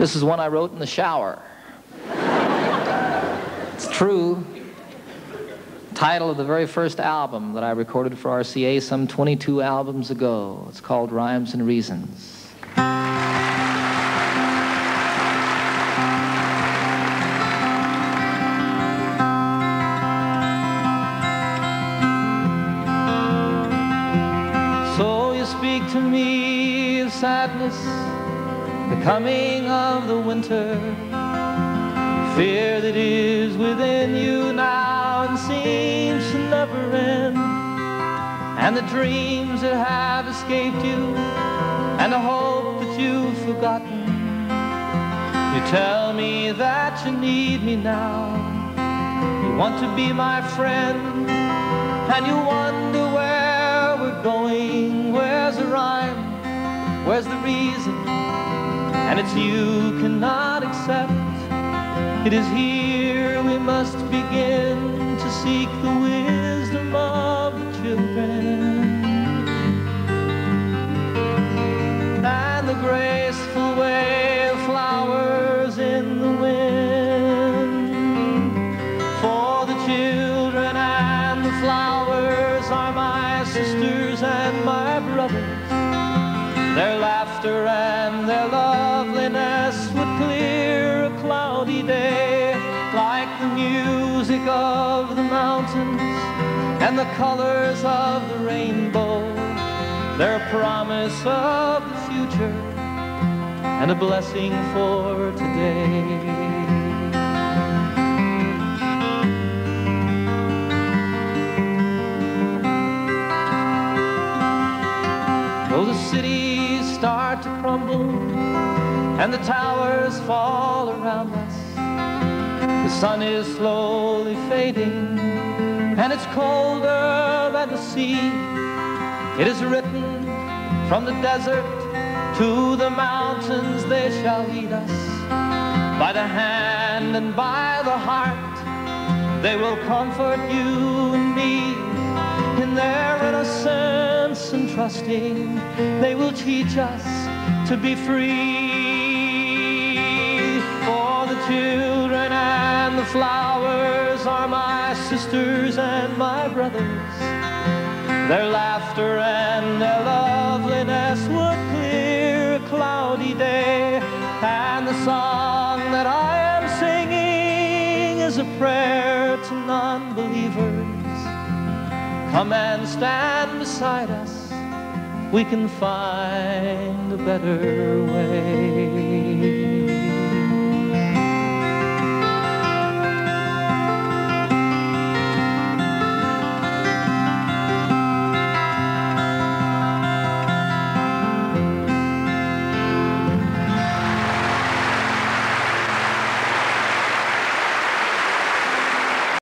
This is one I wrote in the shower. it's true. Title of the very first album that I recorded for RCA some 22 albums ago. It's called Rhymes and Reasons. So you speak to me of sadness the coming of the winter. Fear that is within you now and seems to never end. And the dreams that have escaped you, and the hope that you've forgotten. You tell me that you need me now. You want to be my friend, and you wonder where we're going. Where's the rhyme? Where's the reason? And it's you cannot accept. It is here we must begin to seek the wisdom of the children and the graceful way of flowers in the wind. For the children and the flowers are my sisters and my brothers. Their laughter and their loveliness would clear a cloudy day like the music of the mountains and the colors of the rainbow. They're promise of the future and a blessing for today. Though the cities start to crumble and the towers fall around us, the sun is slowly fading and it's colder than the sea. It is written from the desert to the mountains they shall lead us by the hand and by the heart. They will comfort you and me in their innocence and trusting. They will teach us to be free. The flowers are my sisters and my brothers. Their laughter and their loveliness would clear a cloudy day. And the song that I am singing is a prayer to non-believers. Come and stand beside us. We can find a better way.